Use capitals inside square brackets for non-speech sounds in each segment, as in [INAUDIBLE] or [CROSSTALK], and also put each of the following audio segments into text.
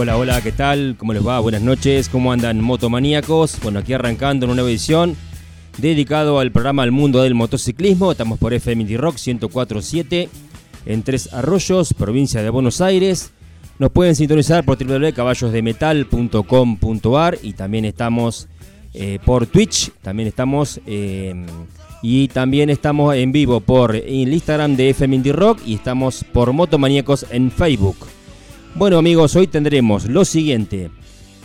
Hola, hola, ¿qué tal? ¿Cómo les va? Buenas noches, ¿cómo andan motomaníacos? Bueno, aquí arrancando una nueva edición dedicado al programa Al Mundo del Motociclismo. Estamos por FM Rock 1047 en Tres Arroyos, provincia de Buenos Aires. Nos pueden sintonizar por www.caballosdemetal.com.ar y también estamos eh, por Twitch, también estamos eh, y también estamos en vivo por el Instagram de FM Rock y estamos por Motomaníacos en Facebook. Bueno amigos, hoy tendremos lo siguiente.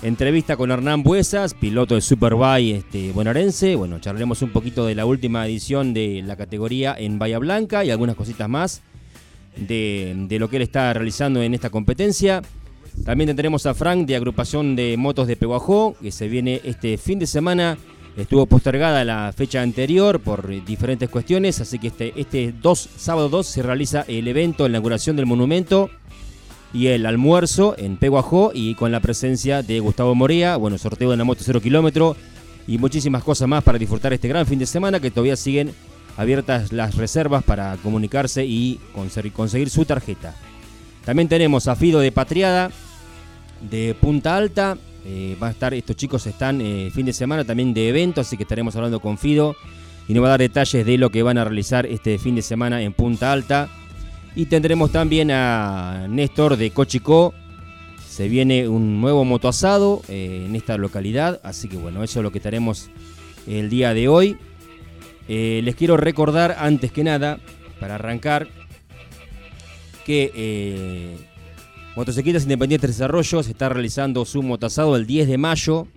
Entrevista con Hernán Buesas, piloto de Superbike este. Bueno, charlaremos un poquito de la última edición de la categoría en Bahía Blanca y algunas cositas más de, lo que él está realizando en esta competencia. También tendremos a Frank de agrupación de motos de Peguajó, que se viene este fin de semana. Estuvo postergada la fecha anterior por diferentes cuestiones, así que este, este dos, sábado 2 se realiza el evento, la inauguración del monumento y el almuerzo en Peguajó y con la presencia de Gustavo Morea, bueno, sorteo de la moto 0 kilómetro y muchísimas cosas más para disfrutar este gran fin de semana que todavía siguen abiertas las reservas para comunicarse y conseguir su tarjeta. También tenemos a Fido de Patriada de Punta Alta. Eh, va a estar, estos chicos están eh, fin de semana también de evento, así que estaremos hablando con Fido y nos va a dar detalles de lo que van a realizar este fin de semana en Punta Alta. Y tendremos también a Néstor de Cochicó. Se viene un nuevo motoasado eh, en esta localidad. Así que bueno, eso es lo que estaremos el día de hoy. Eh, les quiero recordar antes que nada, para arrancar, que eh, Motocicletas Independientes Arroyos está realizando su motoasado el 10 de mayo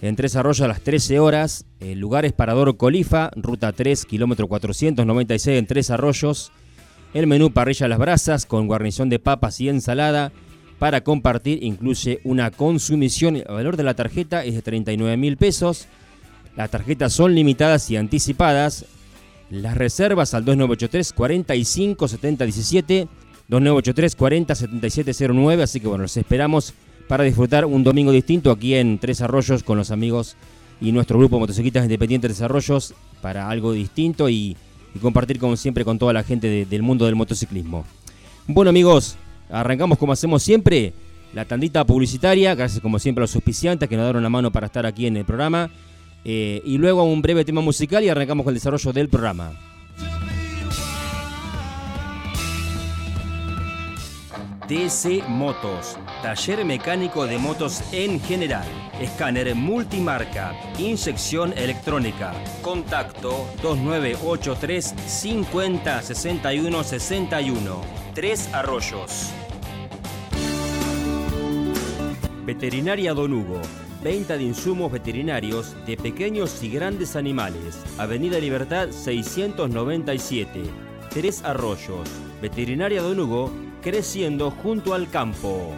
en Tres Arroyos a las 13 horas. El lugar es Colifa, ruta 3, kilómetro 496 en Tres Arroyos. El menú parrilla a las brasas con guarnición de papas y ensalada. Para compartir incluye una consumición. El valor de la tarjeta es de 39 mil pesos. Las tarjetas son limitadas y anticipadas. Las reservas al 2983 45 70 17 2983 40 77 09. Así que bueno, los esperamos para disfrutar un domingo distinto aquí en Tres Arroyos con los amigos y nuestro grupo Motociclistas Independientes Tres Arroyos para algo distinto y y compartir como siempre con toda la gente del mundo del motociclismo. Bueno amigos, arrancamos como hacemos siempre, la tandita publicitaria, gracias como siempre a los auspiciantes que nos dieron la mano para estar aquí en el programa, eh, y luego un breve tema musical y arrancamos con el desarrollo del programa. DC Motos, taller mecánico de motos en general, escáner multimarca, inyección electrónica, contacto 2983 50 61 61, Tres Arroyos. Veterinaria Don Hugo, venta de insumos veterinarios de pequeños y grandes animales, Avenida Libertad 697, Tres Arroyos, Veterinaria Don Hugo, creciendo junto al campo.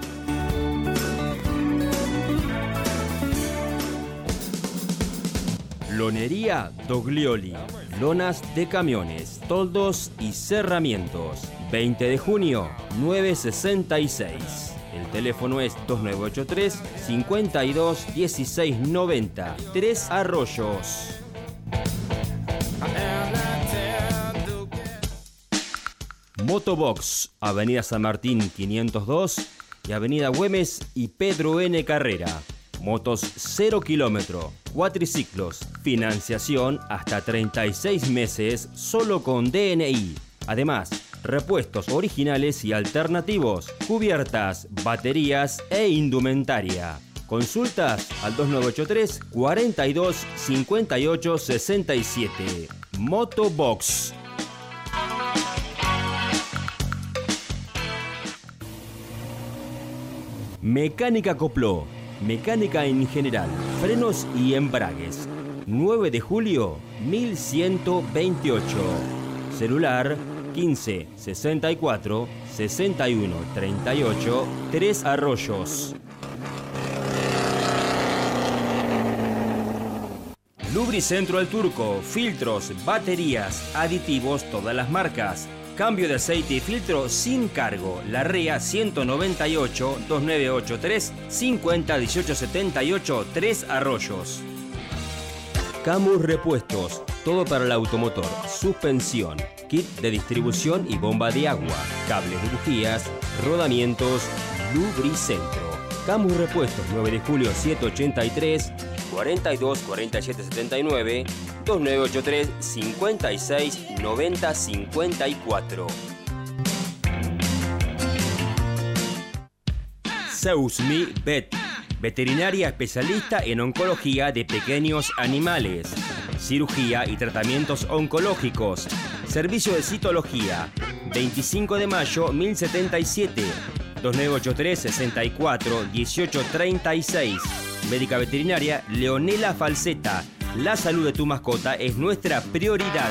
Lonería Doglioli. Lonas de camiones, toldos y cerramientos. 20 de junio, 966. El teléfono es 2983 52 16 90. Tres Arroyos. Motobox, Avenida San Martín 502 y Avenida Güemes y Pedro N. Carrera. Motos 0 kilómetro, cuatriciclos, financiación hasta 36 meses solo con DNI. Además, repuestos originales y alternativos, cubiertas, baterías e indumentaria. Consultas al 2983 42 58 67. Motobox. Mecánica Copló. Mecánica en general. Frenos y embragues. 9 de julio 1128. Celular 15 64 61 38 3 Arroyos. Lubricentro El Turco, filtros, baterías, aditivos, todas las marcas. Cambio de aceite y filtro sin cargo. La REA 198 2983 50 1878 3 Arroyos. Camus Repuestos, todo para el automotor, suspensión, kit de distribución y bomba de agua, cables de bujías, rodamientos, Lubricentro. Camus Repuestos 9 de julio 783 42 47 79 2983 56 90 54. Seusmi Vet, veterinaria especialista en oncología de pequeños animales, cirugía y tratamientos oncológicos, servicio de citología, 25 de mayo 1077, 2983 64 1836 médica veterinaria Leonela Falseta. La salud de tu mascota es nuestra prioridad.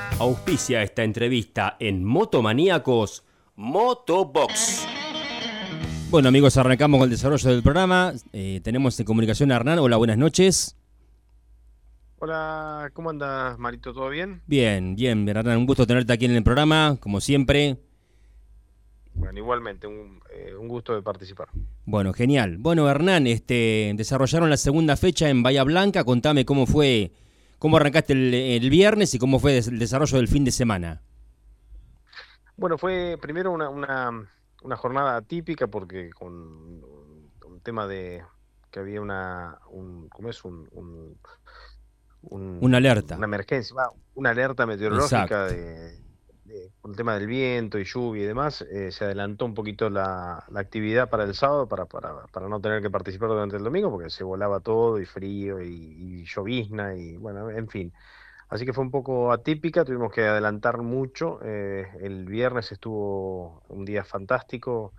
Auspicia esta entrevista en Motomaníacos Motobox. Bueno amigos, arrancamos con el desarrollo del programa. Eh, tenemos en comunicación a Hernán. Hola, buenas noches. Hola, ¿cómo andas Marito? ¿Todo bien? Bien, bien, Hernán. Un gusto tenerte aquí en el programa, como siempre. Bueno, igualmente, eh, un, gusto de participar. Bueno, genial. Bueno, Hernán, este, desarrollaron la segunda fecha en Bahía Blanca. Contame cómo fue, cómo arrancaste el, viernes y cómo fue el desarrollo del fin de semana. Bueno, fue primero una, una, jornada típica porque con un tema de que había una, un, ¿cómo es? Un, una alerta. Una emergencia, una alerta meteorológica de con el tema del viento y lluvia y demás, eh, se adelantó un poquito la, actividad para el sábado para, para, para, no tener que participar durante el domingo porque se volaba todo y frío y, llovizna y bueno, en fin. Así que fue un poco atípica, tuvimos que adelantar mucho. Eh, el viernes estuvo un día fantástico.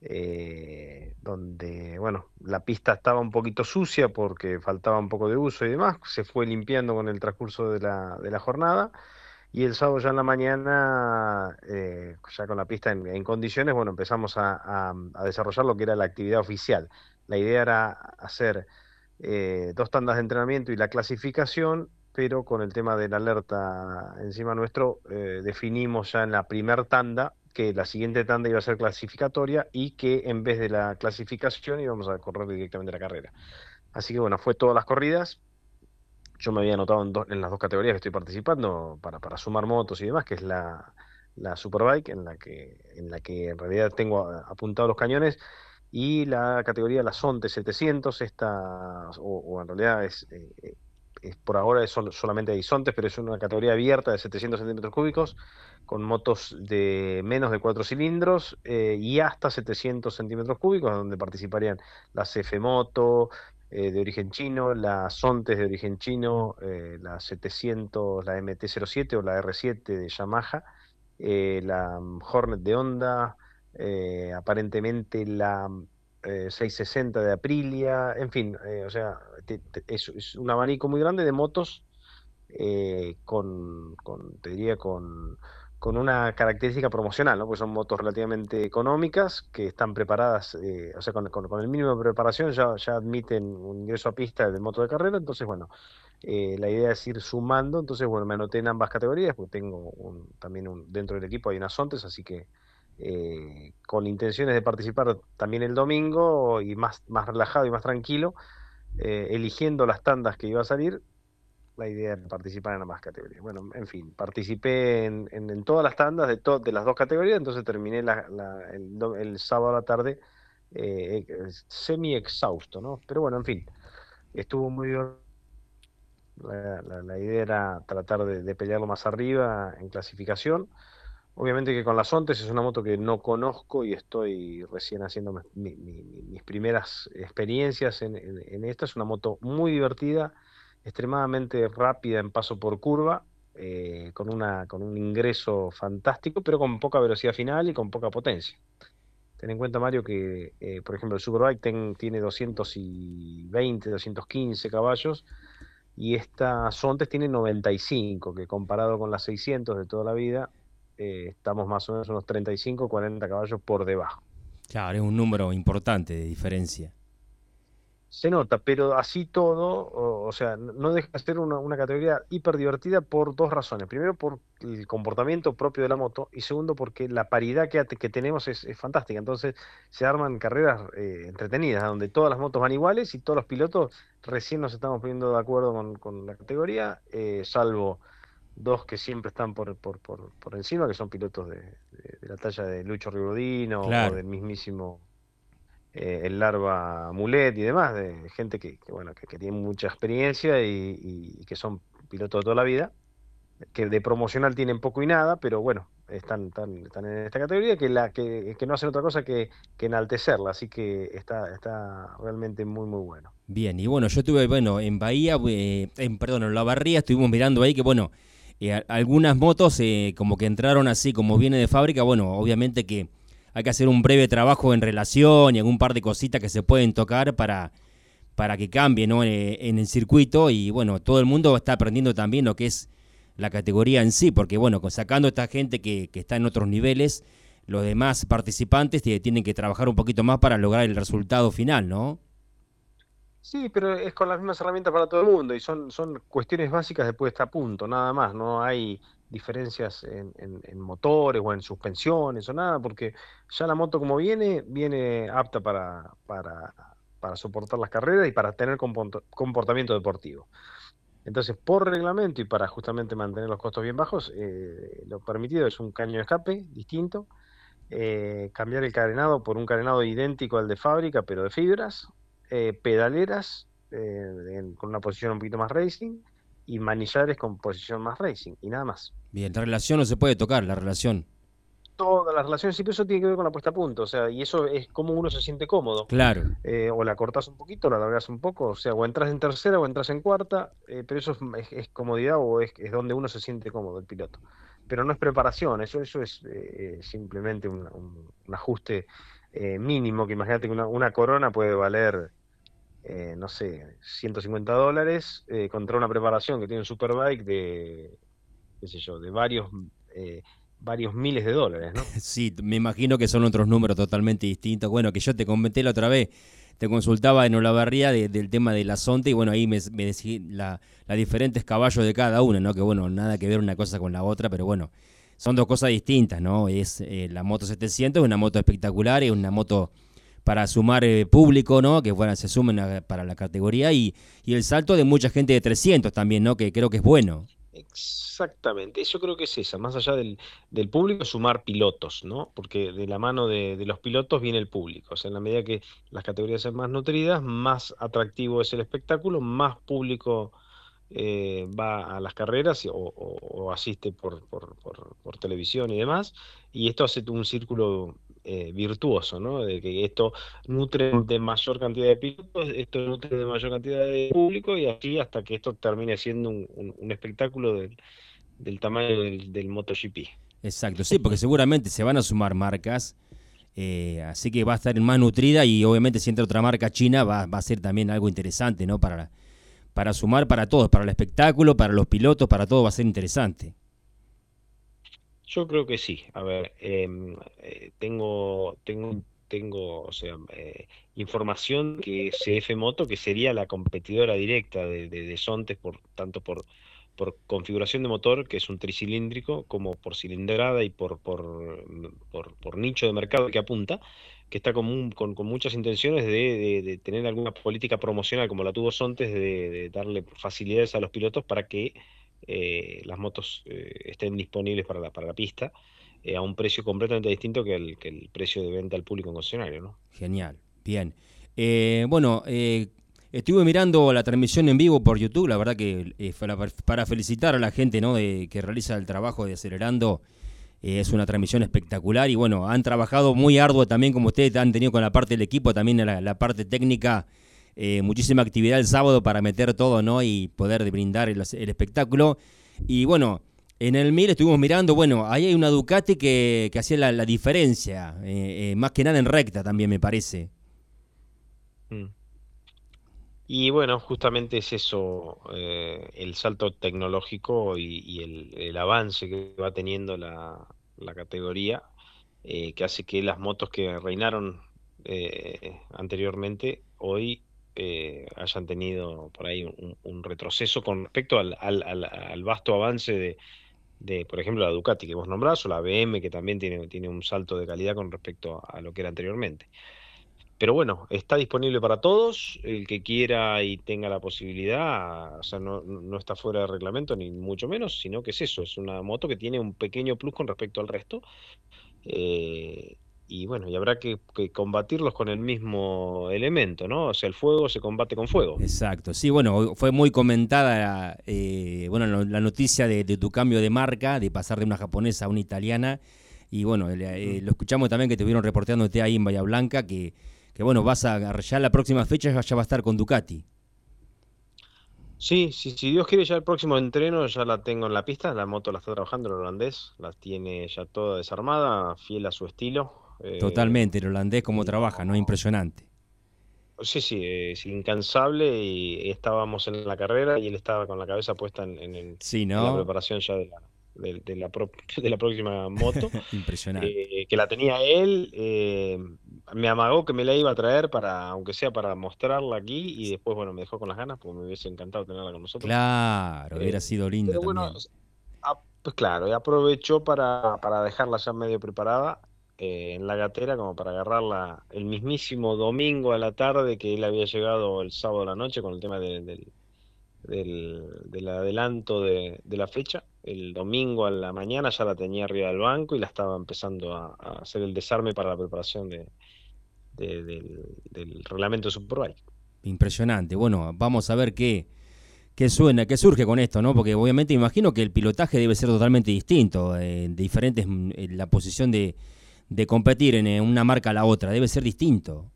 Eh, donde, bueno, la pista estaba un poquito sucia porque faltaba un poco de uso y demás, se fue limpiando con el transcurso de la, de la jornada y el sábado ya en la mañana, eh, ya con la pista en, condiciones, bueno, empezamos a, desarrollar lo que era la actividad oficial. La idea era hacer eh, dos tandas de entrenamiento y la clasificación, pero con el tema de la alerta encima nuestro, eh, definimos ya en la primer tanda que la siguiente tanda iba a ser clasificatoria y que en vez de la clasificación íbamos a correr directamente la carrera. Así que bueno, fue todas las corridas, yo me había anotado en, las dos categorías que estoy participando para, para sumar motos y demás, que es la, la Superbike, en la, que, en la que en realidad tengo apuntados los cañones, y la categoría la Sonte 700, esta, o, en realidad es, eh, es por ahora es solamente hay Sontes, pero es una categoría abierta de 700 centímetros cúbicos, con motos de menos de 4 cilindros eh, y hasta 700 centímetros cúbicos, donde participarían las F-Moto, eh, de origen chino, la Sontes de origen chino, eh, la 700, la MT-07 o la R7 de Yamaha, eh, la mm, Hornet de Honda, eh, aparentemente la 660 de Aprilia, en fin, o sea, es, un abanico muy grande de motos con, te diría, con, con una característica promocional, ¿no? Porque son motos relativamente económicas que están preparadas, o sea, con, el mínimo de preparación ya, admiten un ingreso a pista de moto de carrera, entonces, bueno, eh, la idea es ir sumando, entonces bueno, me anoté en ambas categorías, porque tengo también un, dentro del equipo hay unas Sontes, así que eh, con intenciones de participar también el domingo y más, más relajado y más tranquilo, eh, eligiendo las tandas que iba a salir, la idea era participar en ambas categorías. Bueno, en fin, participé en, en, todas las tandas de, de las dos categorías, entonces terminé la, el, sábado a la tarde semi exhausto, ¿no? Pero bueno, en fin, estuvo muy la, idea era tratar de, pelearlo más arriba en clasificación. Obviamente que con las Ontes es una moto que no conozco y estoy recién haciendo mis primeras experiencias en, esta. Es una moto muy divertida, extremadamente rápida en paso por curva, eh, con, una, con un ingreso fantástico, pero con poca velocidad final y con poca potencia. Ten en cuenta, Mario, que eh, por ejemplo el Superbike tiene 220, 215 caballos y esta Sontes tiene 95, que comparado con las 600 de toda la vida, eh, estamos más o menos unos 35, 40 caballos por debajo. Claro, es un número importante de diferencia. Se nota, pero así todo, o, sea, no deja de ser una, categoría hiper divertida por dos razones. Primero, por el comportamiento propio de la moto y segundo, porque la paridad que, que tenemos es, fantástica. Entonces, se arman carreras eh, entretenidas, donde todas las motos van iguales y todos los pilotos recién nos estamos poniendo de acuerdo con, la categoría, eh, salvo dos que siempre están por, por, por, por encima, que son pilotos de, la talla de Lucho Ribodino o del mismísimo eh, el Larva Mulet y demás, de gente que, bueno, que, tiene mucha experiencia y, que son pilotos de toda la vida, que de promocional tienen poco y nada, pero bueno, están, están, en esta categoría que, la, que, no hacen otra cosa que, enaltecerla, así que está, está realmente muy, muy bueno. Bien, y bueno, yo estuve, bueno, en Bahía, eh, en, perdón, en La Barría, estuvimos mirando ahí que, bueno, eh, algunas motos como que entraron así como viene de fábrica, bueno, obviamente que hay que hacer un breve trabajo en relación y algún par de cositas que se pueden tocar para, para que cambie ¿no? en, el circuito y bueno, todo el mundo está aprendiendo también lo que es la categoría en sí, porque bueno, sacando a esta gente que, que está en otros niveles, los demás participantes tienen que trabajar un poquito más para lograr el resultado final, ¿no? Sí, pero es con las mismas herramientas para todo el mundo y son, son cuestiones básicas de puesta a punto, nada más. No hay diferencias en, en, motores o en suspensiones o nada, porque ya la moto como viene, viene apta para, para, para soportar las carreras y para tener comportamiento deportivo. Entonces, por reglamento y para justamente mantener los costos bien bajos, eh, lo permitido es un caño de escape distinto, eh, cambiar el carenado por un carenado idéntico al de fábrica, pero de fibras, eh, pedaleras con una posición un poquito más racing, y manillares con posición más racing y nada más. Bien, la relación no se puede tocar, la relación. Toda la relación, sí, pero eso tiene que ver con la puesta a punto, o sea, y eso es como uno se siente cómodo. Claro. Eh, o la cortas un poquito, la alargas un poco, o sea, o entras en tercera o entras en cuarta, eh, pero eso es, comodidad o es, donde uno se siente cómodo, el piloto. Pero no es preparación, eso, eso es eh, simplemente un, ajuste mínimo, que imagínate que una, una corona puede valer eh, no sé, 150 dólares eh, contra una preparación que tiene un Superbike de, qué sé yo, de varios, eh, varios miles de dólares, ¿no? [LAUGHS] Sí, me imagino que son otros números totalmente distintos. Bueno, que yo te comenté la otra vez, te consultaba en Olavarría del tema de la Sonte y bueno, ahí me, me decís la, diferentes caballos de cada una, ¿no? Que bueno, nada que ver una cosa con la otra, pero bueno, son dos cosas distintas, ¿no? Es la moto 700, una moto espectacular, y una moto para sumar eh, público, ¿no? Que bueno, se sumen para la categoría y, el salto de mucha gente de 300 también, ¿no? Que creo que es bueno. Exactamente, eso creo que es esa, más allá del, público, sumar pilotos, ¿no? Porque de la mano de, los pilotos viene el público, o sea, en la medida que las categorías sean más nutridas, más atractivo es el espectáculo, más público eh, va a las carreras o, asiste por, por, televisión y demás, y esto hace un círculo eh, virtuoso, ¿no? De que esto nutre de mayor cantidad de pilotos, esto nutre de mayor cantidad de público y así hasta que esto termine siendo un, espectáculo del, tamaño del, MotoGP. Exacto, sí, porque seguramente se van a sumar marcas Eh, así que va a estar más nutrida y obviamente si entra otra marca china va, va a ser también algo interesante, ¿no? Para, para sumar para todos, para el espectáculo, para los pilotos, para todo va a ser interesante. Yo creo que sí. A ver, em, eh, tengo, tengo, tengo, o sea, eh, información que CF Moto, que sería la competidora directa de, de, Sontes, por, tanto por, por configuración de motor, que es un tricilíndrico, como por cilindrada y por, por, por, nicho de mercado que apunta, que está con, con, muchas intenciones de, de, tener alguna política promocional, como la tuvo Sontes, de darle facilidades a los pilotos para que eh, las motos eh, estén disponibles para la, para la pista eh, a un precio completamente distinto que el, que el precio de venta al público en concesionario. ¿no? Genial, bien. bueno, estuve mirando la transmisión en vivo por YouTube, la verdad que para, felicitar a la gente ¿no? de, que realiza el trabajo de Acelerando. es una transmisión espectacular y bueno, han trabajado muy arduo también como ustedes han tenido con la parte del equipo, también la parte técnica eh, muchísima actividad el sábado para meter todo, ¿no? Y poder brindar el, espectáculo. Y bueno, en el 1000 estuvimos mirando, bueno, ahí hay una Ducati que, hacía la, diferencia, eh, eh, más que nada en recta también me parece. Mm. Y bueno, justamente es eso, el salto tecnológico y, el, avance que va teniendo la, categoría, que hace que las motos que reinaron anteriormente hoy eh, hayan tenido por ahí un, retroceso con respecto al, vasto avance de, por ejemplo, la Ducati que vos nombrás, o la BM, que también tiene, tiene un salto de calidad con respecto a lo que era anteriormente. Pero bueno, está disponible para todos, el que quiera y tenga la posibilidad, o sea, no, no está fuera de reglamento ni mucho menos, sino que es eso, es una moto que tiene un pequeño plus con respecto al resto. Eh, y bueno, y habrá que, combatirlos con el mismo elemento, ¿no? O sea, el fuego se combate con fuego. Exacto, sí, bueno, fue muy comentada eh, bueno, la noticia de, tu cambio de marca, de pasar de una japonesa a una italiana, y bueno, eh, lo escuchamos también que te estuvieron reporteándote ahí en Bahía Blanca, que, que bueno, vas a, ya la próxima fecha ya va a estar con Ducati. Sí, sí, si Dios quiere ya el próximo entreno ya la tengo en la pista, la moto la está trabajando el holandés, la tiene ya toda desarmada, fiel a su estilo, eh, Totalmente, el holandés como trabaja, ¿no? Impresionante. Sí, sí, es incansable y estábamos en la carrera y él estaba con la cabeza puesta en, el, la preparación ya de la, de, la, [LAUGHS] de la, próxima moto. [LAUGHS] Impresionante. Eh, que la tenía él, eh, me amagó que me la iba a traer para, aunque sea para mostrarla aquí y después, bueno, me dejó con las ganas porque me hubiese encantado tenerla con nosotros. Claro, hubiera sido linda también. pues claro, aprovechó para, para dejarla ya medio preparada eh, en la gatera como para agarrarla el mismísimo domingo a la tarde que él había llegado el sábado a la noche con el tema del, del, adelanto de, la fecha. El domingo a la mañana ya la tenía arriba del banco y la estaba empezando a, hacer el desarme para la preparación de, del, reglamento de Superbike. Impresionante. Bueno, vamos a ver qué, qué suena, qué surge con esto, ¿no? Porque obviamente imagino que el pilotaje debe ser totalmente distinto, eh, de diferentes, mm, la posición de, de competir en eh, una marca a la otra? Debe ser distinto.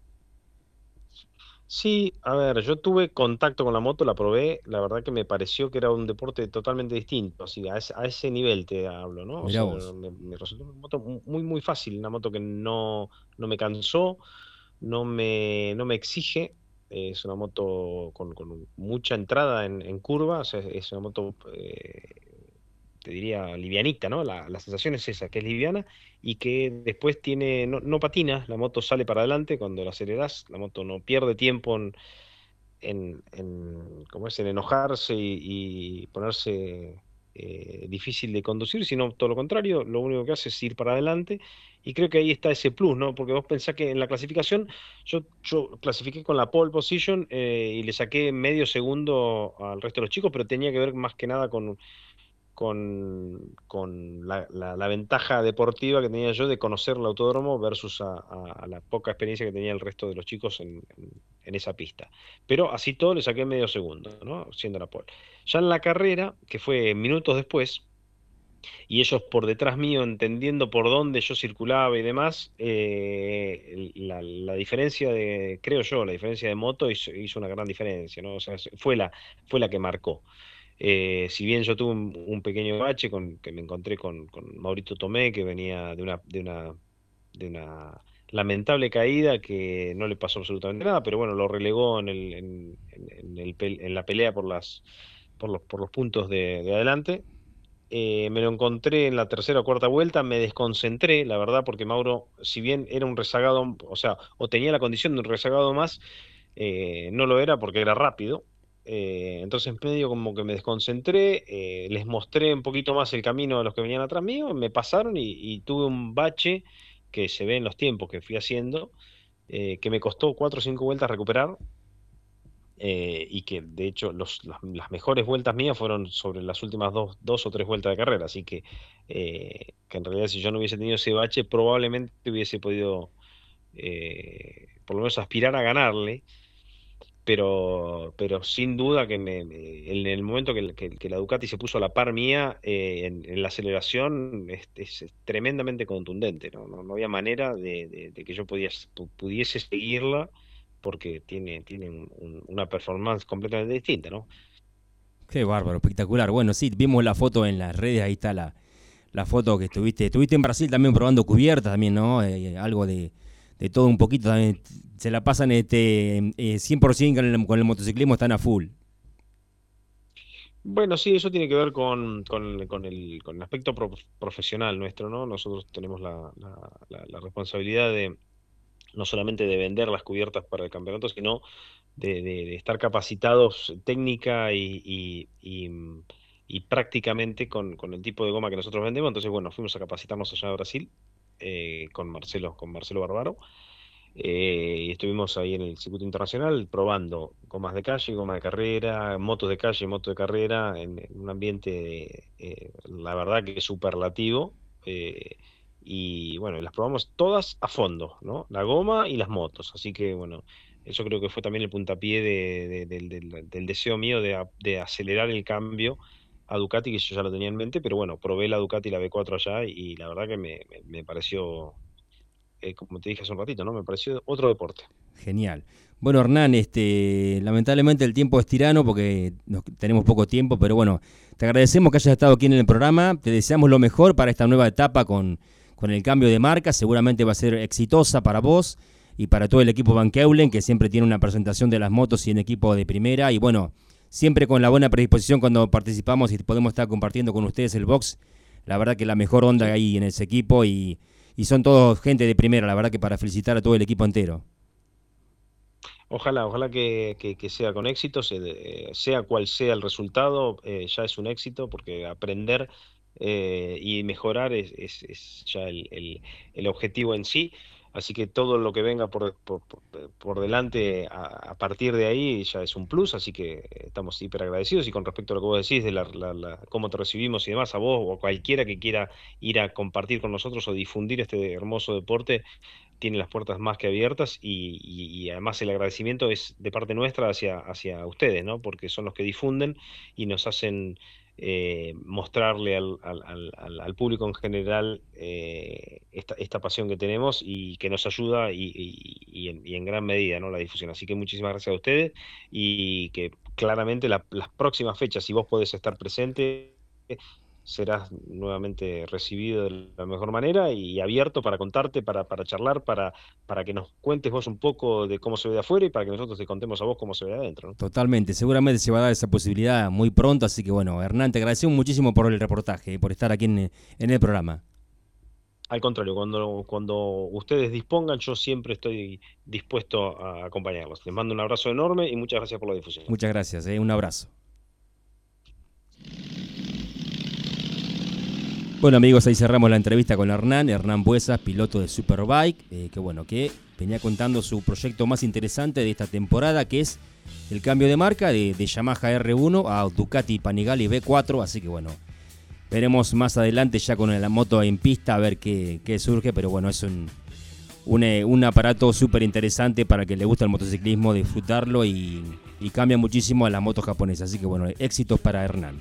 Sí, a ver, yo tuve contacto con la moto, la probé, la verdad que me pareció que era un deporte totalmente distinto, así a ese, a ese nivel te hablo, ¿no? me, resultó una moto muy, muy fácil, una moto que no, no me cansó, no me, no me exige, es una moto con, con mucha entrada en, en curva, o sea, es una moto eh, te diría, livianita, ¿no? La, sensación es esa, que es liviana y que después tiene, no, no, patina, la moto sale para adelante cuando la aceleras, la moto no pierde tiempo en, en, en es? en enojarse y, ponerse eh, difícil de conducir, sino todo lo contrario, lo único que hace es ir para adelante y creo que ahí está ese plus, ¿no? Porque vos pensás que en la clasificación yo, yo clasifiqué con la pole position eh, y le saqué medio segundo al resto de los chicos, pero tenía que ver más que nada con con, con la, la, ventaja deportiva que tenía yo de conocer el autódromo versus a, la poca experiencia que tenía el resto de los chicos en, en, esa pista. Pero así todo le saqué medio segundo, ¿no? siendo la pole. Ya en la carrera, que fue minutos después, y ellos por detrás mío entendiendo por dónde yo circulaba y demás, eh, la, la, diferencia de, creo yo, la diferencia de moto hizo, hizo, una gran diferencia, ¿no? O sea, fue la, fue la que marcó. Eh, si bien yo tuve un, pequeño bache con que me encontré con, Maurito Tomé, que venía de una, de una, de una lamentable caída que no le pasó absolutamente nada, pero bueno, lo relegó en, el, en, el, en la pelea por, las, por, los, por los puntos de, adelante. Eh, me lo encontré en la tercera o cuarta vuelta, me desconcentré, la verdad, porque Mauro, si bien era un rezagado, o sea, o tenía la condición de un rezagado más, eh, no lo era porque era rápido. Eh, entonces medio como que me desconcentré, les mostré un poquito más el camino de los que venían atrás mío, me pasaron y tuve un bache que se ve en los tiempos que fui haciendo, eh, que me costó cuatro o cinco vueltas recuperar. Eh, y que de hecho las, mejores vueltas mías fueron sobre las últimas dos, dos o tres vueltas de carrera, así que, eh, que en realidad si yo no hubiese tenido ese bache probablemente hubiese podido por lo menos aspirar a ganarle, pero, pero sin duda que en, el momento que, la Ducati se puso a la par mía eh, en, la aceleración es, tremendamente contundente, ¿no? No, había manera de, que yo pudiese seguirla porque tiene, tiene una performance completamente distinta, ¿no? Qué bárbaro, espectacular. Bueno, sí, vimos la foto en las redes, ahí está la, la foto que estuviste. Estuviste en Brasil también probando cubiertas también, ¿no? Eh, algo de, de todo un poquito también se la pasan este, 100% eh, con el, con el motociclismo, están a full. Bueno, sí, eso tiene que ver con, el, aspecto profesional nuestro, ¿no? Nosotros tenemos la, responsabilidad de no solamente de vender las cubiertas para el campeonato, sino de, estar capacitados técnica y, prácticamente con, el tipo de goma que nosotros vendemos. Entonces, bueno, fuimos a capacitarnos allá a Brasil eh, con Marcelo, con Marcelo Barbaro. Eh, y estuvimos ahí en el circuito internacional probando gomas de calle, gomas de carrera, motos de calle, motos de carrera, en, un ambiente, eh, la verdad que superlativo. Eh, y bueno, las probamos todas a fondo, ¿no? La goma y las motos. Así que bueno, eso creo que fue también el puntapié del deseo mío de, acelerar el cambio a Ducati, que yo ya lo tenía en mente, pero bueno, probé la Ducati la B4 allá y, la verdad que me pareció eh, como te dije hace un ratito, ¿no? Me pareció otro deporte. Genial. Bueno, Hernán, este, lamentablemente el tiempo es tirano porque tenemos poco tiempo, pero bueno, te agradecemos que hayas estado aquí en el programa, te deseamos lo mejor para esta nueva etapa con, con el cambio de marca, seguramente va a ser exitosa para vos y para todo el equipo Van Keulen, que siempre tiene una presentación de las motos y en equipo de primera, y bueno, siempre con la buena predisposición cuando participamos y podemos estar compartiendo con ustedes el box, la verdad que la mejor onda ahí en ese equipo y y son todos gente de primera, la verdad que para felicitar a todo el equipo entero. Ojalá, ojalá que, sea con éxito, sea cual sea el resultado, eh, ya es un éxito, porque aprender eh, y mejorar es, ya el, objetivo en sí. Así que todo lo que venga por, por, delante a, partir de ahí ya es un plus, así que estamos hiper agradecidos. Y con respecto a lo que vos decís, de la, cómo te recibimos y demás, a vos o a cualquiera que quiera ir a compartir con nosotros o difundir este hermoso deporte, tiene las puertas más que abiertas y, además el agradecimiento es de parte nuestra hacia, hacia ustedes, ¿no? porque son los que difunden y nos hacen eh, mostrarle al, al, al, público en general eh, esta, esta, pasión que tenemos y que nos ayuda y, y, en, gran medida ¿no? la difusión. Así que muchísimas gracias a ustedes y que claramente las próximas fechas, si vos podés estar presente, serás nuevamente recibido de la mejor manera y abierto para contarte, para, para charlar, para, para que nos cuentes vos un poco de cómo se ve de afuera y para que nosotros te contemos a vos cómo se ve de adentro. Totalmente, seguramente se va a dar esa posibilidad muy pronto, así que bueno, Hernán, te agradecemos muchísimo por el reportaje y por estar aquí en, el programa. Al contrario, cuando, cuando ustedes dispongan, yo siempre estoy dispuesto a acompañarlos. Les mando un abrazo enorme y muchas gracias por la difusión. Muchas gracias, eh, un abrazo. Bueno amigos, ahí cerramos la entrevista con Hernán, Hernán Buesas, piloto de Superbike, eh, que bueno, que venía contando su proyecto más interesante de esta temporada, que es el cambio de marca de, Yamaha R1 a Ducati Panigale B4, así que bueno, veremos más adelante ya con la moto en pista a ver qué, surge, pero bueno, es un, un, aparato súper interesante para que le gusta el motociclismo, disfrutarlo y, y cambia muchísimo a las motos japonesas, así que bueno, éxitos para Hernán.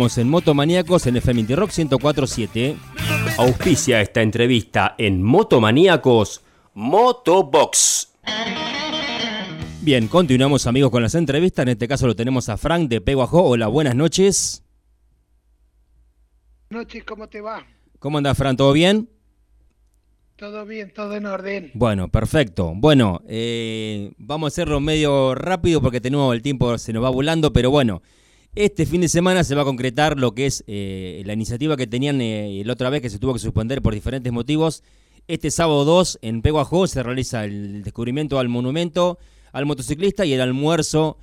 Estamos en Motomaníacos en FM Rock 1047. Auspicia esta entrevista en Motomaníacos Motobox. Bien, continuamos amigos con las entrevistas. En este caso lo tenemos a Frank de Peguajó. Hola, buenas noches. Buenas noches, ¿cómo te va? ¿Cómo anda Fran? ¿Todo bien? Todo bien, todo en orden. Bueno, perfecto. Bueno, eh, vamos a hacerlo medio rápido porque tenemos el tiempo, se nos va volando, pero bueno, este fin de semana se va a concretar lo que es eh, la iniciativa que tenían eh, la otra vez que se tuvo que suspender por diferentes motivos. Este sábado 2 en Peguajó se realiza el descubrimiento al monumento al motociclista y el almuerzo.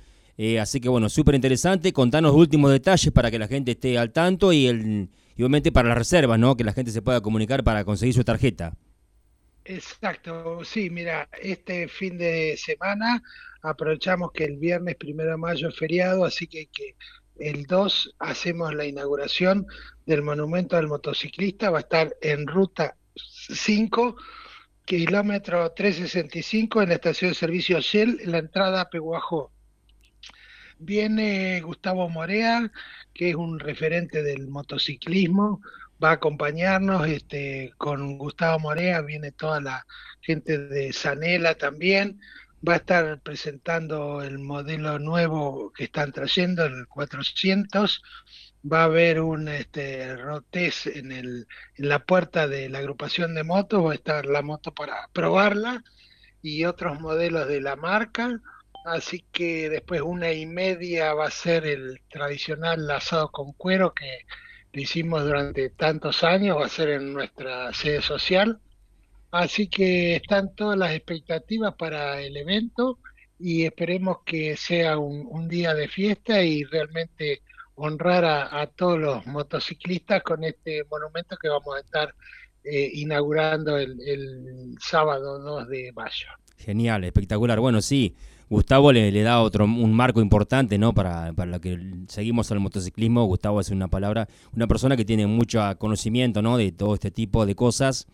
así que bueno, súper interesante. Contanos últimos detalles para que la gente esté al tanto y, el, y obviamente para las reservas, ¿no? Que la gente se pueda comunicar para conseguir su tarjeta. Exacto, sí, mira, este fin de semana aprovechamos que el viernes primero de mayo es feriado, así que, que el 2 hacemos la inauguración del monumento al motociclista, va a estar en ruta 5, kilómetro 365 en la estación de servicio Shell, en la entrada a Peguajó. Viene Gustavo Morea, que es un referente del motociclismo, va a acompañarnos este, con Gustavo Morea, viene toda la gente de Sanela también, va a estar presentando el modelo nuevo que están trayendo, el 400, va a haber un este, en, el, en la puerta de la agrupación de motos, va a estar la moto para probarla y otros modelos de la marca. Así que después una y media va a ser el tradicional asado con cuero que lo hicimos durante tantos años, va a ser en nuestra sede social. Así que están todas las expectativas para el evento y esperemos que sea un, día de fiesta y realmente honrar a, todos los motociclistas con este monumento que vamos a estar eh, inaugurando el, sábado 2 de mayo. Genial, espectacular. Bueno, sí, Gustavo le, le, da otro un marco importante no para, para lo que seguimos al motociclismo Gustavo es una palabra una persona que tiene mucho conocimiento no de todo este tipo de cosas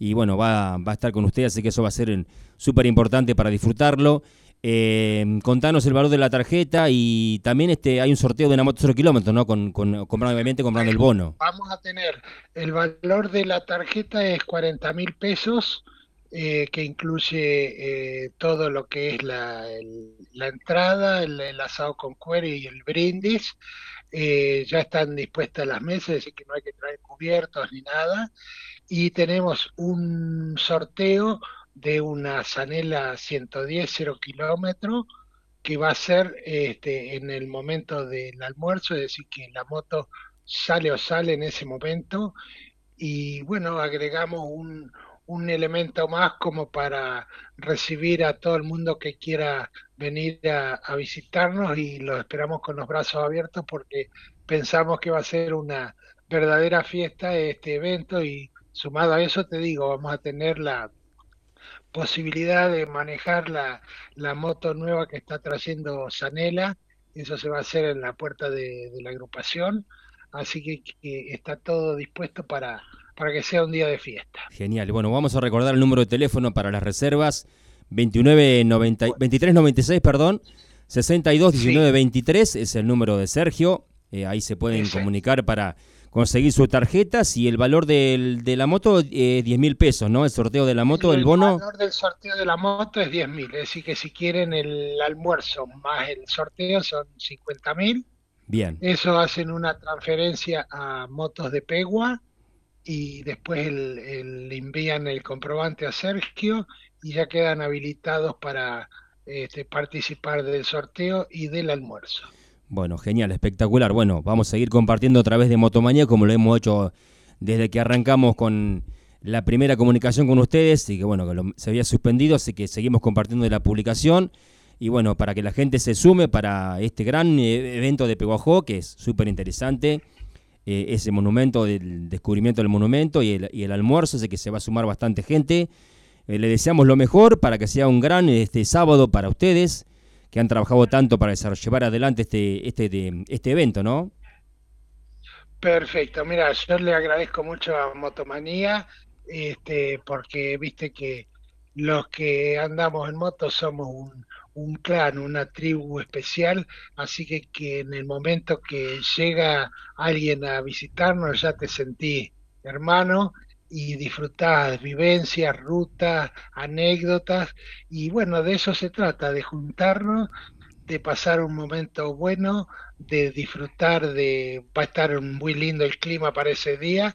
y bueno va, va a estar con ustedes así que eso va a ser súper importante para disfrutarlo eh, contanos el valor de la tarjeta y también este hay un sorteo de una moto 0 kilómetros, ¿no? Con, con, obviamente comprando el bono. Vamos a tener, el valor de la tarjeta es 40 mil pesos, eh, que incluye eh, todo lo que es la, entrada, el, asado con cuero y el brindis. Eh, ya están dispuestas las mesas, es decir, que no hay que traer cubiertos ni nada. Y tenemos un sorteo de una Zanela 110 0 kilómetros que va a ser este, en el momento del almuerzo, es decir, que la moto sale o sale en ese momento. Y bueno, agregamos un, un elemento más como para recibir a todo el mundo que quiera venir a, visitarnos y lo esperamos con los brazos abiertos porque pensamos que va a ser una verdadera fiesta este evento y sumado a eso te digo, vamos a tener la posibilidad de manejar la, la moto nueva que está trayendo Sanela, eso se va a hacer en la puerta de, la agrupación, así que está todo dispuesto para, para que sea un día de fiesta. Genial. Bueno, vamos a recordar el número de teléfono para las reservas. 2990, 2396, perdón. 62 es el número de Sergio. Eh, ahí se pueden comunicar para conseguir sus tarjetas y el valor del, de la moto es eh, 10 mil pesos, ¿no? El sorteo de la moto, el, bono. El valor del sorteo de la moto es 10 mil, es decir, que si quieren el almuerzo más el sorteo son 50 mil. Bien. Eso hacen una transferencia a Motos de Pegua y después le envían el comprobante a Sergio y ya quedan habilitados para este, participar del sorteo y del almuerzo. Bueno, genial, espectacular. Bueno, vamos a seguir compartiendo a través de Motomanía como lo hemos hecho desde que arrancamos con la primera comunicación con ustedes y que bueno, que se había suspendido, así que seguimos compartiendo de la publicación y bueno, para que la gente se sume para este gran eh, evento de Peguajó, que es súper interesante eh, ese monumento, del descubrimiento del monumento y el, y el, almuerzo, sé que se va a sumar bastante gente. Eh, le deseamos lo mejor para que sea un gran este sábado para ustedes, que han trabajado tanto para llevar adelante este, este, este evento, ¿no? Perfecto, mira, yo le agradezco mucho a Motomanía, este, porque viste que los que andamos en moto somos un, un clan, una tribu especial, así que, que en el momento que llega alguien a visitarnos ya te sentís hermano y disfrutás vivencias, rutas, anécdotas y bueno, de eso se trata, de juntarnos, de pasar un momento bueno, de disfrutar de, va a estar muy lindo el clima para ese día,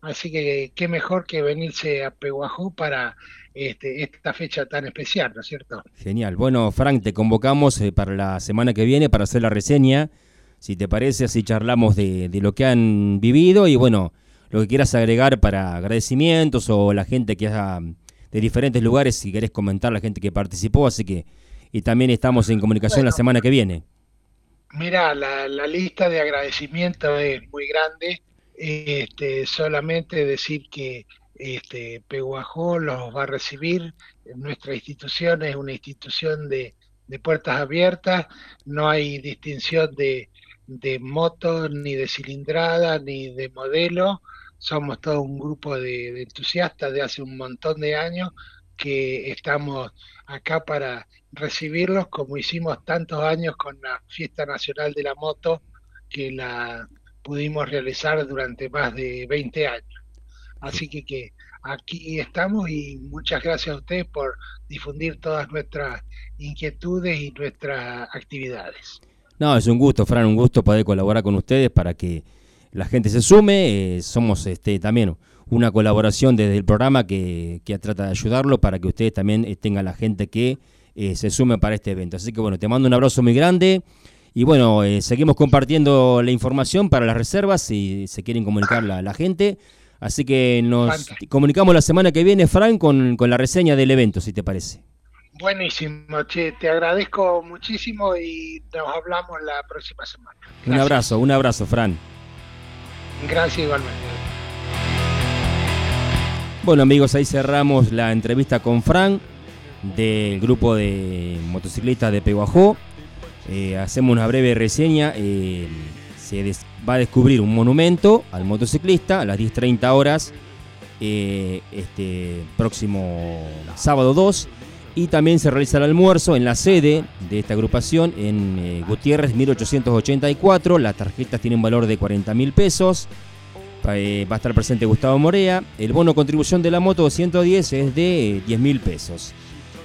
así que qué mejor que venirse a Peguajó para este, esta fecha tan especial, ¿no es cierto? Genial. Bueno, Frank, te convocamos eh, para la semana que viene para hacer la reseña. Si te parece, así charlamos de, lo que han vivido y bueno, lo que quieras agregar para agradecimientos o la gente que ha de diferentes lugares, si querés comentar la gente que participó, así que y también estamos en comunicación la semana que viene. Mira, la, la, lista de agradecimientos es muy grande. Este, solamente decir que este, Peguajó los va a recibir. Nuestra institución es una institución de, puertas abiertas, no hay distinción de, de moto, ni de cilindrada, ni de modelo. Somos todo un grupo de, entusiastas de hace un montón de años que estamos acá para recibirlos como hicimos tantos años con la Fiesta Nacional de la Moto que la pudimos realizar durante más de 20 años. Así que, que aquí estamos y muchas gracias a ustedes por difundir todas nuestras inquietudes y nuestras actividades. No, es un gusto, Fran, un gusto poder colaborar con ustedes para que la gente se sume. Eh, somos este, también una colaboración desde el programa que, que trata de ayudarlo para que ustedes también eh, tengan la gente que eh, se sume para este evento. Así que bueno, te mando un abrazo muy grande. Y bueno, seguimos compartiendo la información para las reservas si se quieren comunicar la, la gente. Así que nos comunicamos la semana que viene, Frank, con, la reseña del evento, si te parece. Buenísimo, che, te agradezco muchísimo y nos hablamos la próxima semana. Un abrazo, un abrazo, Fran. Gracias igualmente. Bueno amigos, ahí cerramos la entrevista con Fran del grupo de motociclistas de Peguajó. Eh, hacemos una breve reseña. Eh, se va a descubrir un monumento al motociclista a las 10.30 horas eh, este próximo sábado 2 y también se realiza el almuerzo en la sede de esta agrupación en eh, Gutiérrez 1884. Las tarjetas tienen valor de 40 mil pesos. Eh, va a estar presente Gustavo Morea. El bono contribución de la moto 110 es de 10 mil pesos.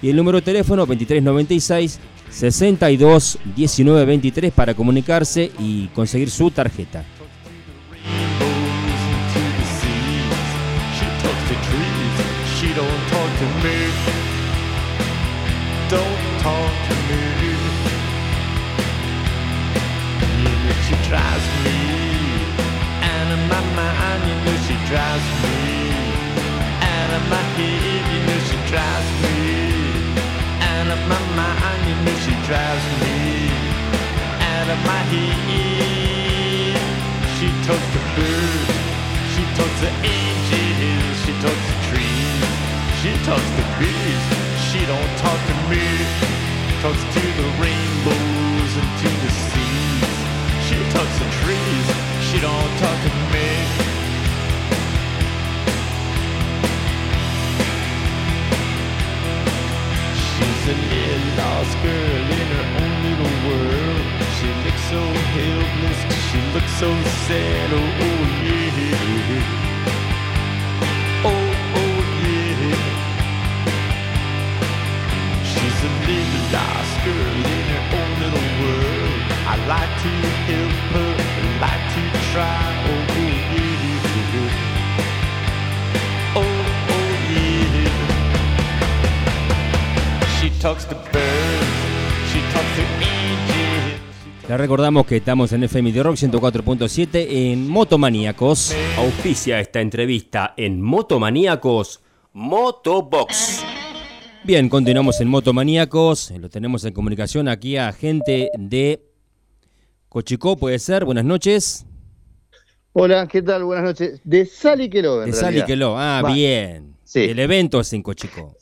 Y el número de teléfono 2396 62 19 23 para comunicarse y conseguir su tarjeta. Drives me out of my head. She talks to birds, she talks to angels, she talks to trees, she talks to bees. She don't talk to me, talks to the rainbows and to the seas. She talks to trees, she don't talk to me. She's a little lost girl in her own little world. She looks so helpless, she looks so sad. Oh, oh yeah. Oh, oh yeah. She's a little lost girl in her own little world. I like to help her, I like to try. Oh, oh yeah. Le recordamos que estamos en FM de Rock 104.7 en Motomaníacos. Auspicia esta entrevista en Motomaníacos Motobox. Bien, continuamos en Motomaníacos. Lo tenemos en comunicación aquí a gente de Cochicó, puede ser. Buenas noches. Hola, ¿qué tal? Buenas noches. De Saliqueló, en De Saliqueló, ah, bien. Sí. El evento es en Cochicó.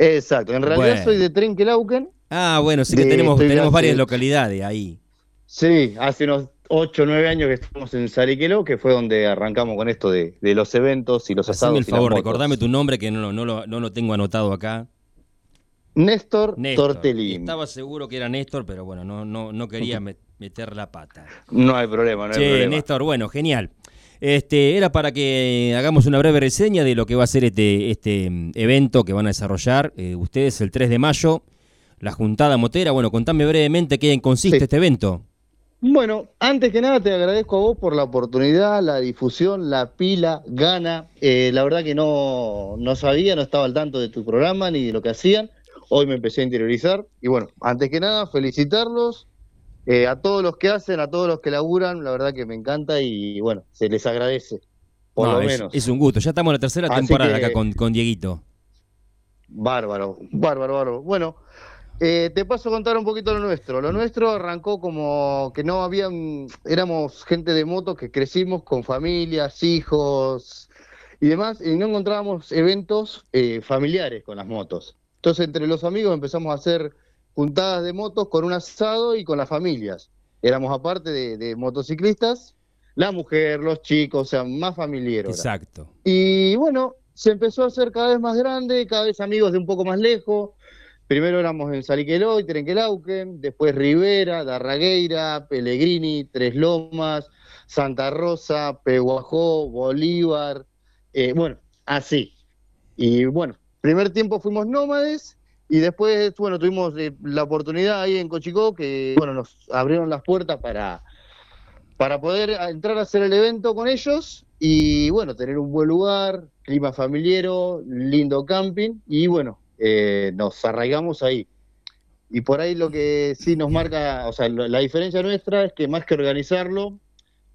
Exacto, en realidad soy de Trenquelauquen. Ah, bueno, sí que tenemos, tenemos varias localidades ahí. Sí, hace unos 8 o 9 años que estamos en Sariqueló, que fue donde arrancamos con esto de, los eventos y los asados. Haceme el favor, recordame tu nombre que no, no, lo, no lo tengo anotado acá. Néstor, Tortelli. Estaba seguro que era Néstor, pero bueno, no, no, no quería meter la pata. No hay problema, no hay problema. Néstor, bueno, genial. Este, era para que hagamos una breve reseña de lo que va a ser este, este mm, evento que van a desarrollar eh, ustedes el 3 de mayo, la juntada motera. Bueno, contame brevemente qué consiste este evento. Bueno, antes que nada te agradezco a vos por la oportunidad, la difusión, la pila, gana. Eh, la verdad que no, no sabía, no estaba al tanto de tu programa ni de lo que hacían. Hoy me empecé a interiorizar. Y bueno, antes que nada, felicitarlos eh, a todos los que hacen, a todos los que laburan. La verdad que me encanta y bueno, se les agradece. Por lo es, menos. Es un gusto. Ya estamos en la tercera temporada acá con, con Dieguito. Bárbaro, bárbaro, bárbaro. Bueno. Eh, te paso a contar un poquito lo nuestro. Lo nuestro arrancó como que no habían, éramos gente de moto que crecimos con familias, hijos y demás, y no encontrábamos eventos eh, familiares con las motos. Entonces, entre los amigos empezamos a hacer juntadas de motos con un asado y con las familias. Éramos aparte de, motociclistas, la mujer, los chicos, o sea, más familiares. Exacto. Y bueno, se empezó a hacer cada vez más grande, cada vez amigos de un poco más lejos Primero éramos en Saliqueló y Trenquelauquen, después Rivera, Darragueira, Pellegrini, Tres Lomas, Santa Rosa, Peguajó, Bolívar, eh, bueno, así. Y bueno, primer tiempo fuimos nómades y después, bueno, tuvimos eh, la oportunidad ahí en Cochicó que, bueno, nos abrieron las puertas para, para poder entrar a hacer el evento con ellos y, bueno, tener un buen lugar, clima familiero, lindo camping y, bueno, eh, nos arraigamos ahí. Y por ahí lo que sí nos marca, o sea, la diferencia nuestra es que más que organizarlo,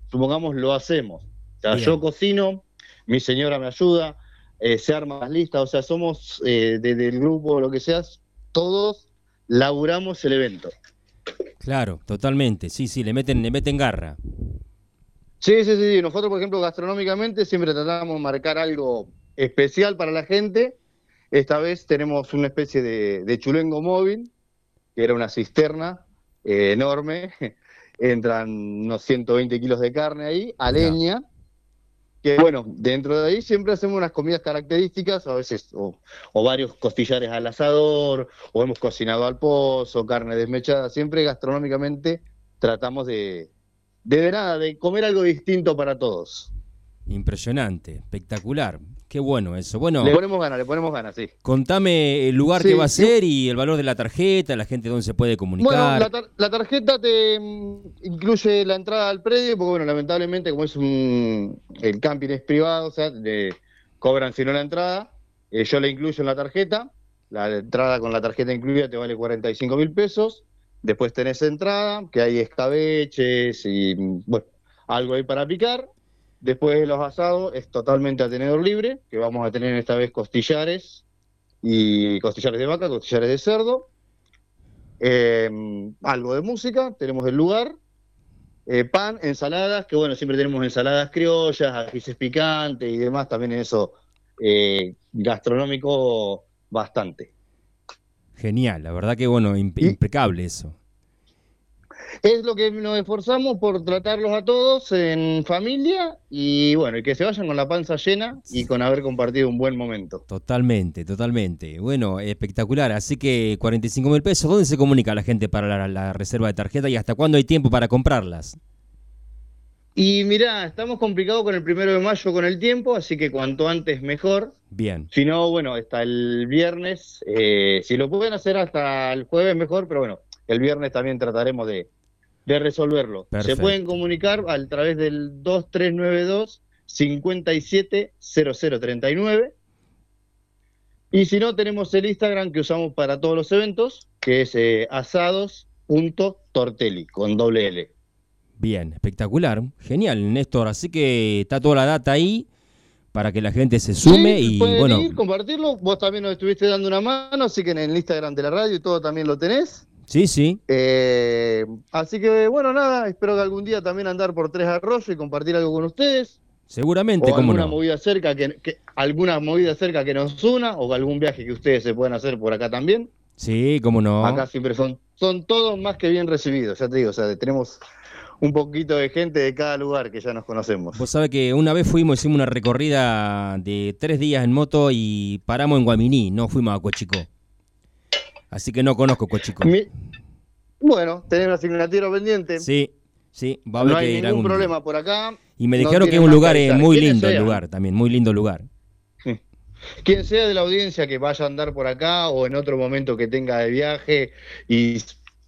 supongamos lo hacemos. O sea, yo cocino, mi señora me ayuda, eh, se arma las listas, o sea, somos eh, desde el grupo, lo que sea, todos laburamos el evento. Claro, totalmente, sí, sí, le meten, le meten garra. Sí, sí, sí, nosotros, por ejemplo, gastronómicamente siempre tratamos de marcar algo especial para la gente esta vez tenemos una especie de, chulengo móvil, que era una cisterna eh, enorme, [LAUGHS] entran unos 120 kilos de carne ahí, a leña, que bueno, dentro de ahí siempre hacemos unas comidas características, a veces, o, varios costillares al asador, o hemos cocinado al pozo, carne desmechada, siempre gastronómicamente tratamos de, de nada, de comer algo distinto para todos. Impresionante, espectacular. Qué bueno eso. Bueno, le ponemos ganas, le ponemos ganas, sí. Contame el lugar que va a ser y el valor de la tarjeta, la gente dónde se puede comunicar. Bueno, la, tarjeta te mm, incluye la entrada al predio, porque bueno, lamentablemente como es un el camping es privado, o sea, le cobran si no la entrada. Eh, yo le incluyo en la tarjeta. La entrada con la tarjeta incluida te vale 45 mil pesos. Después tenés entrada, que hay escabeches y mm, bueno, algo ahí para picar Después de los asados es totalmente a tenedor libre, que vamos a tener esta vez costillares y costillares de vaca, costillares de cerdo. Eh, algo de música, tenemos el lugar. Eh, pan, ensaladas, que bueno, siempre tenemos ensaladas criollas, ajíes picantes y demás, también eso eh, gastronómico bastante. Genial, la verdad que bueno, impecable eso es lo que nos esforzamos por tratarlos a todos en familia y bueno, y que se vayan con la panza llena y con haber compartido un buen momento. Totalmente, totalmente. Bueno, espectacular. Así que 45 mil pesos, ¿dónde se comunica la gente para la, reserva de tarjeta y hasta cuándo hay tiempo para comprarlas? Y mirá, estamos complicados con el primero de mayo con el tiempo, así que cuanto antes mejor. Bien. Si no, bueno, hasta el viernes. Eh, si lo pueden hacer hasta el jueves, mejor, pero bueno, el viernes también trataremos de, de resolverlo. Se pueden comunicar a través del 2392 570039 y si no tenemos el Instagram que usamos para todos los eventos, que es eh, asados.tortelli con doble L. Bien, espectacular, genial, Néstor. Así que está toda la data ahí para que la gente se sume y bueno. compartirlo. Vos también nos estuviste dando una mano, así que en el Instagram de la radio y todo también lo tenés. Sí, sí. Eh, así que bueno, nada, espero que algún día también andar por Tres Arroyos y compartir algo con ustedes. Seguramente, o alguna movida cerca que, alguna movida cerca que nos una o algún viaje que ustedes se puedan hacer por acá también. Sí, cómo no. Acá siempre son son todos más que bien recibidos, ya te digo, o sea, tenemos un poquito de gente de cada lugar que ya nos conocemos. Vos sabés que una vez fuimos, hicimos una recorrida de tres días en moto y paramos en Guaminí, no fuimos a Cochico. Así que no conozco Cochico. Bueno, tenés una asignatura pendiente. Sí, sí, va a haber no hay ningún problema por acá. Y me dijeron que es un lugar eh, muy lindo, el lugar también, muy lindo lugar. Quien sea de la audiencia que vaya a andar por acá o en otro momento que tenga de viaje y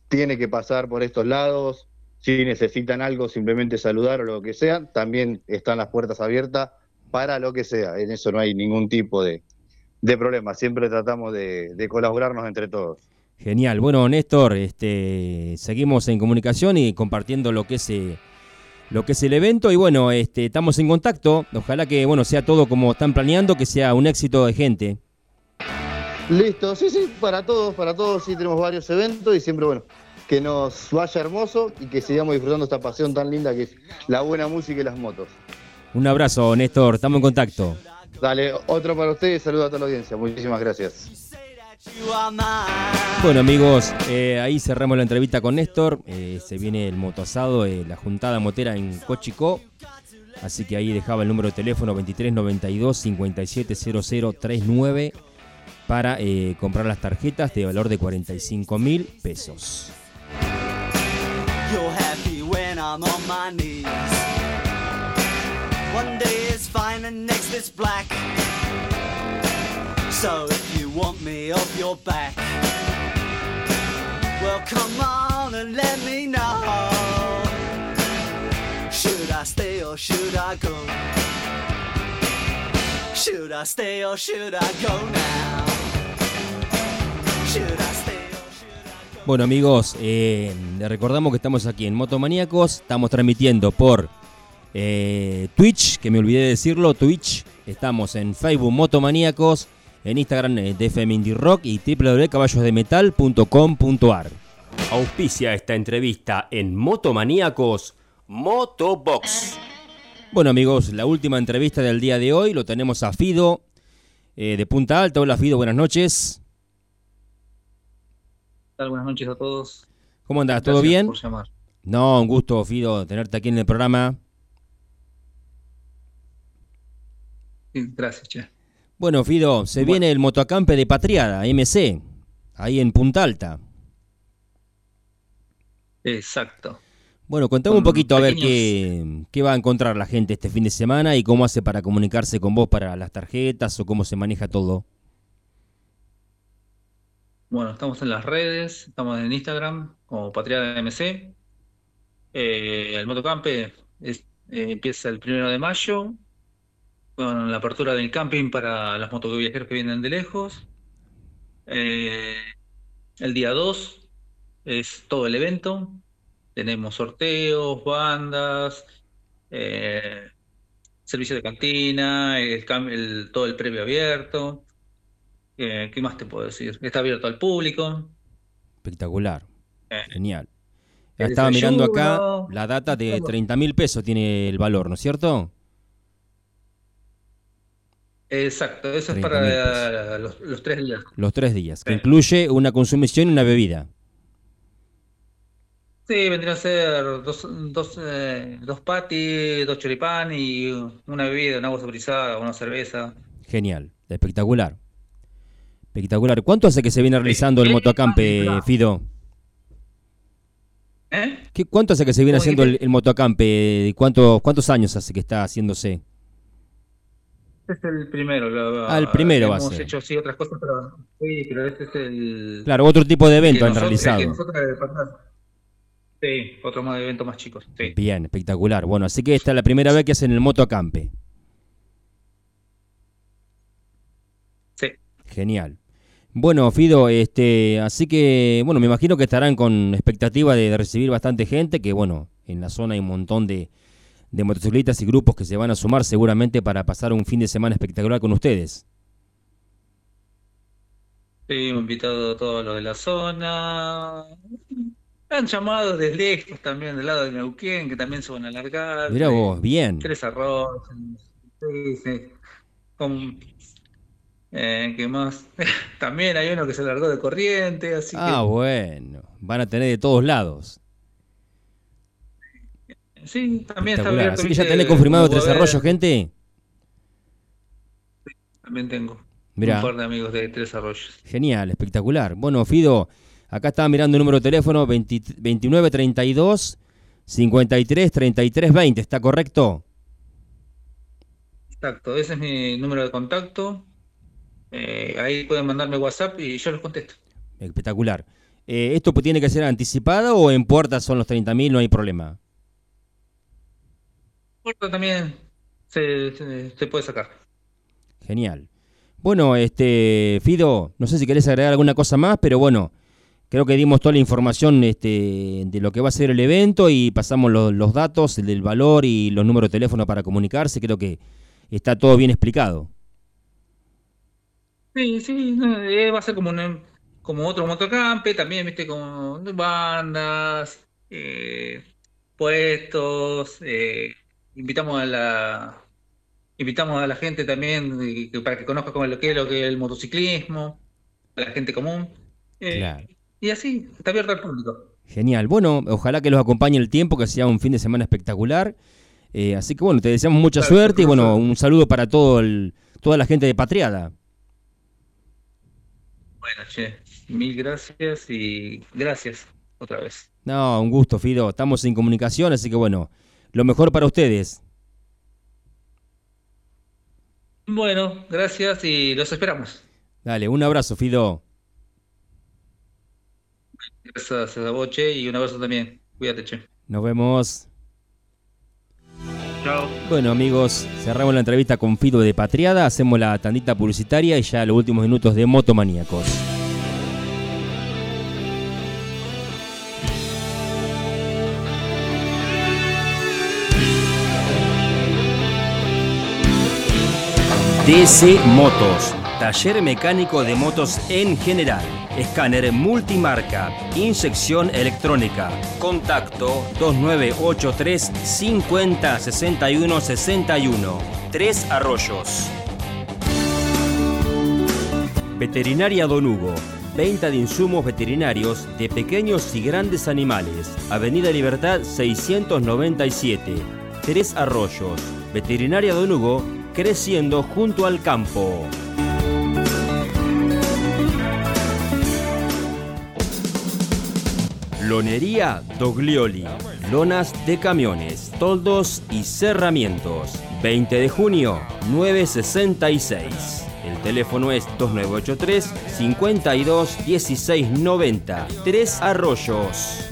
tiene que pasar por estos lados, si necesitan algo, simplemente saludar o lo que sea, también están las puertas abiertas para lo que sea. En eso no hay ningún tipo de, problema. Siempre tratamos de, colaborarnos entre todos. Genial. Bueno, Néstor, este, seguimos en comunicación y compartiendo lo que es eh, lo que es el evento y bueno, este, estamos en contacto. Ojalá que bueno sea todo como están planeando, que sea un éxito de gente. Listo, sí, sí, para todos, para todos, sí tenemos varios eventos y siempre bueno, que nos vaya hermoso y que sigamos disfrutando esta pasión tan linda que es la buena música y las motos. Un abrazo, Néstor, estamos en contacto. Dale, otro para ustedes, saludos a toda la audiencia, muchísimas gracias. Bueno amigos, eh, ahí cerramos la entrevista con Néstor, eh, se viene el motoasado, eh, la juntada motera en Cochico, así que ahí dejaba el número de teléfono 2392 570039 para comprar las tarjetas de valor de 45 mil pesos. You're happy when I'm on my knees. One day and next is black. So if you want me off your back, well come on and let me know. Should I stay or should I go? Should I stay or should I go now? Should I stay? Bueno amigos, eh, recordamos que estamos aquí en Motomaníacos, estamos transmitiendo por eh, Twitch, que me olvidé de decirlo, Twitch, estamos en Facebook Motomaníacos, en Instagram eh, Indie Rock y www.caballosdemetal.com.ar. Auspicia esta entrevista en Motomaníacos Motobox. Bueno amigos, la última entrevista del día de hoy lo tenemos a Fido de Punta Alta. Hola Fido, buenas noches tal? Buenas noches a todos. ¿Cómo andas? ¿Todo bien? Por llamar. No, un gusto, Fido, tenerte aquí en el programa. Gracias, Che. Bueno, Fido, se viene el motoacampe de Patriada, MC, ahí en Punta Alta. Exacto. Bueno, contame un poquito a ver qué, qué, va a encontrar la gente este fin de semana y cómo hace para comunicarse con vos para las tarjetas o cómo se maneja todo. Bueno, estamos en las redes, estamos en Instagram como Patriada MC. Eh, el motocampe es, eh, empieza el primero de mayo con la apertura del camping para los motoviajeros que vienen de lejos. Eh, el día 2 es todo el evento. Tenemos sorteos, bandas, servicio de cantina, el, todo el previo abierto. Eh, ¿Qué más te puedo decir? Está abierto al público. Espectacular. Eh, Genial. estaba mirando acá la data de 30 mil pesos tiene el valor, ¿no es cierto? Exacto, eso es para los, tres días. Los tres días, que incluye una consumición y una bebida. Sí, vendría a ser dos, dos, eh, dos patis, dos choripán y una bebida, una agua saborizada, una cerveza. Genial, espectacular. Espectacular. ¿Cuánto hace que se viene realizando el motocampe, Fido? ¿Eh? ¿Qué, ¿Cuánto hace que se viene haciendo el, motocampe? ¿Cuántos, ¿Cuántos años hace que está haciéndose? Este es el primero. ah, el primero va a ser. Hemos hecho sí otras cosas, pero sí, pero este es el. Claro, otro tipo de evento han realizado. Sí, otro evento más chicos. Sí. Bien, espectacular. Bueno, así que esta es la primera vez que hacen el motocampe. Sí. Genial. Bueno, Fido, este, así que, bueno, me imagino que estarán con expectativa de, recibir bastante gente, que bueno, en la zona hay un montón de, motociclistas y grupos que se van a sumar seguramente para pasar un fin de semana espectacular con ustedes. Sí, hemos invitado a todos los de la zona. Han llamado desde lejos también del lado de Neuquén, que también se van a alargar. Mira vos, bien. Tres arroz. Sí, sí. Con eh, ¿Qué más? [LAUGHS] También hay uno que se largó de corriente, así ah, bueno. Van a tener de todos lados. Sí, también está abierto. Así que ya tenés confirmado tres arroyos, gente. Sí, también tengo. Un par de amigos de Tres Arroyos. Genial, espectacular. Bueno, Fido, acá estaba mirando el número de teléfono 2932 53 33 20, ¿está correcto? Exacto, ese es mi número de contacto. Eh, ahí pueden mandarme WhatsApp y yo les contesto. Espectacular. Eh, ¿Esto tiene que ser anticipado o en puertas son los 30.000, no hay problema? También se, puede sacar. Genial. Bueno, este Fido, no sé si querés agregar alguna cosa más, pero bueno, creo que dimos toda la información este, de lo que va a ser el evento y pasamos los, los datos, del valor y los números de teléfono para comunicarse. Creo que está todo bien explicado. Sí, sí, eh, va a ser como un, como otro motocampe, también, viste, como bandas, eh, puestos, eh, invitamos a la invitamos a la gente también para que conozca lo que es lo que es el motociclismo, a la gente común. Y así, está abierto al público. Genial. Bueno, ojalá que los acompañe el tiempo, que sea un fin de semana espectacular. así que bueno, te deseamos mucha suerte y bueno, un saludo para todo el, toda la gente de Patriada. Bueno, che, mil gracias y gracias otra vez. No, un gusto, Fido. Estamos en comunicación, así que bueno, lo mejor para ustedes. Bueno, gracias y los esperamos. Dale, un abrazo, Fido. Gracias a vos, Che, y un abrazo también. Cuídate, Che. Nos vemos. Chao. Bueno, amigos, cerramos la entrevista con Fido de Patriada, hacemos la tandita publicitaria y ya los últimos minutos de Motomaníacos. DC Motos, taller mecánico de motos en general, escáner multimarca, inyección electrónica, contacto 2983 50 61 61, Tres Arroyos. Veterinaria Don Hugo, venta de insumos veterinarios de pequeños y grandes animales, Avenida Libertad 697, Tres Arroyos, Veterinaria Don Hugo, creciendo junto al campo. Lonería Doglioli. Lonas de camiones, toldos y cerramientos. 20 de junio, 966. El teléfono es 2983 52 16 90. Tres Arroyos.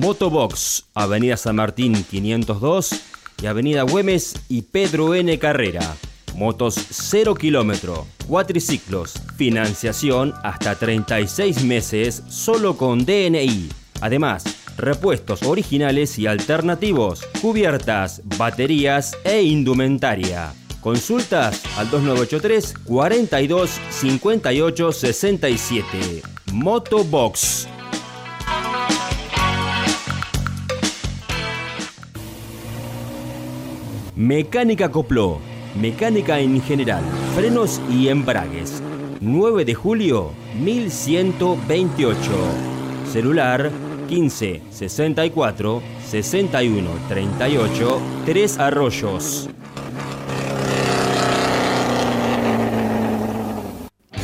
Motobox, Avenida San Martín 502 y Avenida Güemes y Pedro N. Carrera. Motos 0 kilómetro, cuatriciclos, financiación hasta 36 meses solo con DNI. Además, repuestos originales y alternativos, cubiertas, baterías e indumentaria. Consultas al 2983 42 58 67. Motobox Mecánica Copló. Mecánica en general. Frenos y embragues. 9 de julio 1128. Celular 15 64 61 38 3 Arroyos.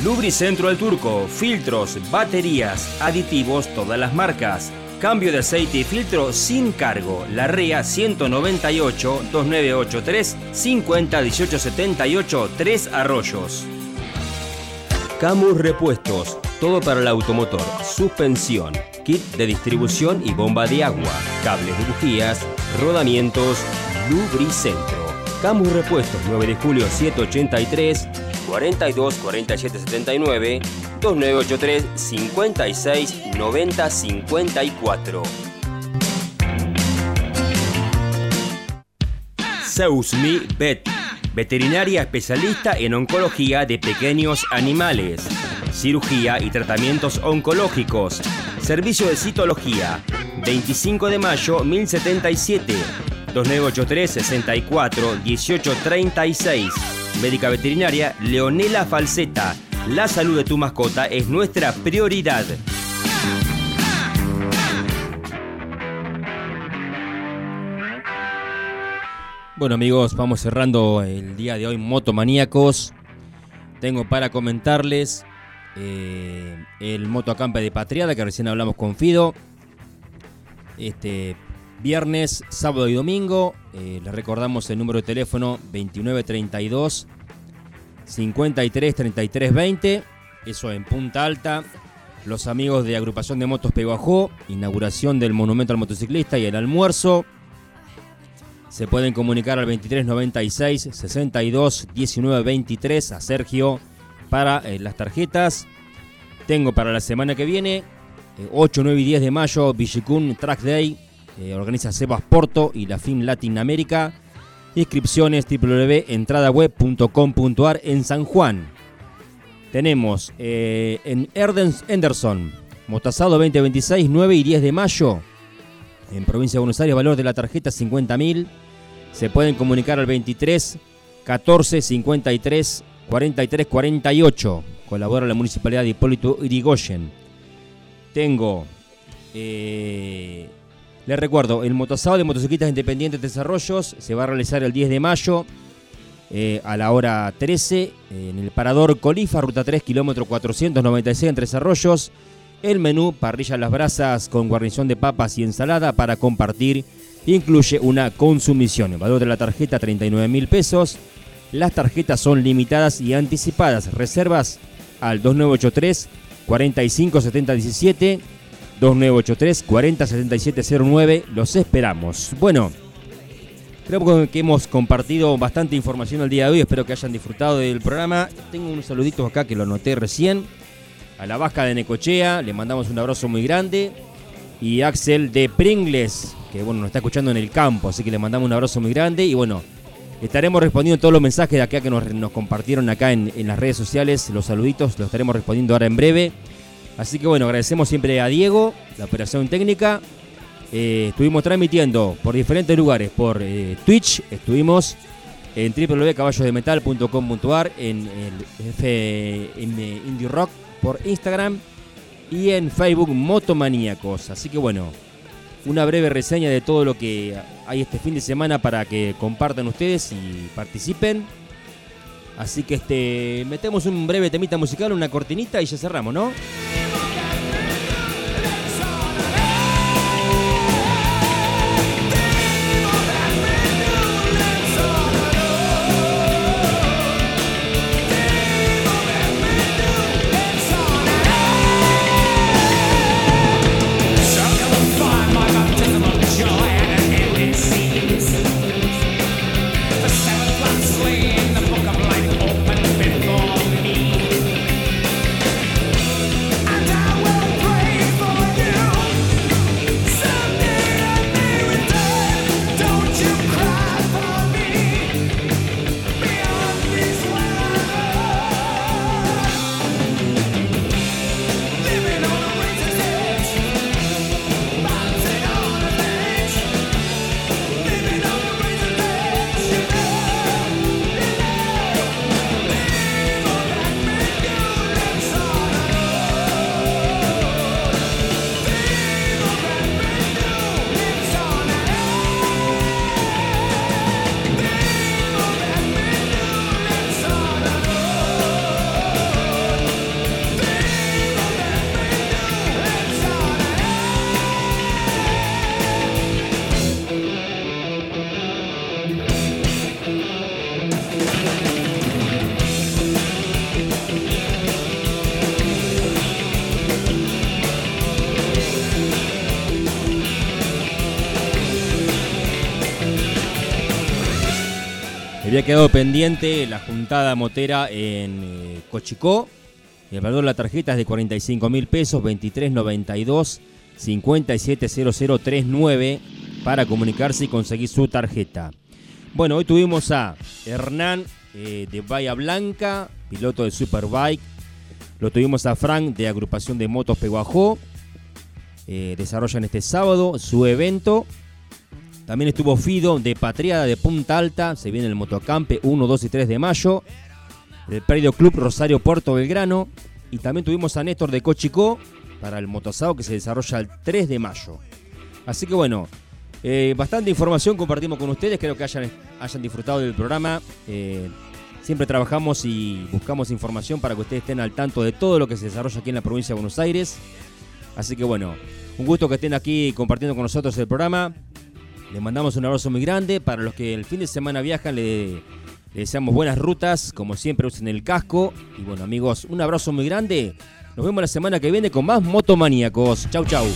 Lubricentro al Turco, filtros, baterías, aditivos, todas las marcas Cambio de aceite y filtro sin cargo. La REA 198 2983 50 1878 3 Arroyos. Camus Repuestos. Todo para el automotor. Suspensión. Kit de distribución y bomba de agua. Cables de bujías. Rodamientos. Lubricentro. Camus Repuestos 9 de julio 783 42 47 79 2983 56 90 54. Seusmi Vet, veterinaria especialista en oncología de pequeños animales, cirugía y tratamientos oncológicos, servicio de citología, 25 de mayo 1077, 2983 64 1836. Médica veterinaria Leonela Falseta. La salud de tu mascota es nuestra prioridad. Bueno amigos, vamos cerrando el día de hoy Motomaníacos. Tengo para comentarles eh, el Motoacampe de Patriada que recién hablamos con Fido. Este viernes, sábado y domingo. Eh, les recordamos el número de teléfono 2932 533320 Eso en Punta Alta. Los amigos de Agrupación de Motos Peguajó, inauguración del Monumento al Motociclista y el almuerzo. Se pueden comunicar al 2396 62 19 23 a Sergio para eh, las tarjetas. Tengo para la semana que viene, 8, eh, 9 y 10 de mayo, Villicún Track Day, eh, organiza Sebas Porto y la FIM Latinoamérica. Inscripciones www.entradaweb.com.ar en San Juan. Tenemos en Erdens Henderson, Motasado 2026, 9 y 10 de mayo. En provincia de Buenos Aires, valor de la tarjeta 50.000 se pueden comunicar al 23 14 53 43 48. Colabora la Municipalidad de Hipólito Irigoyen. Tengo, eh, les recuerdo, el motosado de motociclistas independientes de desarrollos se va a realizar el 10 de mayo eh, a la hora 13 en el parador Colifa, ruta 3, kilómetro 496 entre desarrollos. El menú, parrilla las brasas con guarnición de papas y ensalada para compartir Incluye una consumición. El valor de la tarjeta 39 mil pesos. Las tarjetas son limitadas y anticipadas. Reservas al 2983 457017 2983 407709. Los esperamos. Bueno, creo que hemos compartido bastante información el día de hoy. Espero que hayan disfrutado del programa. Tengo unos saluditos acá que lo noté recién. A la Vasca de Necochea, le mandamos un abrazo muy grande. Y Axel de Pringles, que bueno, nos está escuchando en el campo, así que le mandamos un abrazo muy grande y bueno, estaremos respondiendo todos los mensajes de acá que nos, compartieron acá en, las redes sociales, los saluditos, los estaremos respondiendo ahora en breve. Así que bueno, agradecemos siempre a Diego, la operación técnica. Eh, estuvimos transmitiendo por diferentes lugares, por eh, Twitch, estuvimos en www.caballosdemetal.com.ar, en el FM Indie Rock por Instagram y en Facebook Motomaníacos. Así que bueno, una breve reseña de todo lo que hay este fin de semana para que compartan ustedes y participen. Así que este metemos un breve temita musical, una cortinita y ya cerramos, ¿no? Quedado pendiente la juntada motera en eh, Cochicó. El valor de la tarjeta es de 45 mil pesos, 2392 570039 para comunicarse y conseguir su tarjeta. Bueno, hoy tuvimos a Hernán eh, de Bahía Blanca, piloto de Superbike. Lo tuvimos a Frank de Agrupación de Motos Peguajó. Eh, desarrollan este sábado su evento también estuvo Fido de Patriada de Punta Alta. Se viene el Motocampe 1, 2 y 3 de mayo. El Predio Club Rosario Puerto Belgrano. Y también tuvimos a Néstor de Cochicó para el Motosao que se desarrolla el 3 de mayo. Así que bueno, Eh, bastante información compartimos con ustedes, creo que hayan, hayan disfrutado del programa. Eh, siempre trabajamos y buscamos información para que ustedes estén al tanto de todo lo que se desarrolla aquí en la provincia de Buenos Aires. Así que bueno, un gusto que estén aquí compartiendo con nosotros el programa. Les mandamos un abrazo muy grande. Para los que el fin de semana viajan, le, deseamos buenas rutas. Como siempre, usen el casco. Y bueno, amigos, un abrazo muy grande. Nos vemos la semana que viene con más motomaníacos. Chau, chau.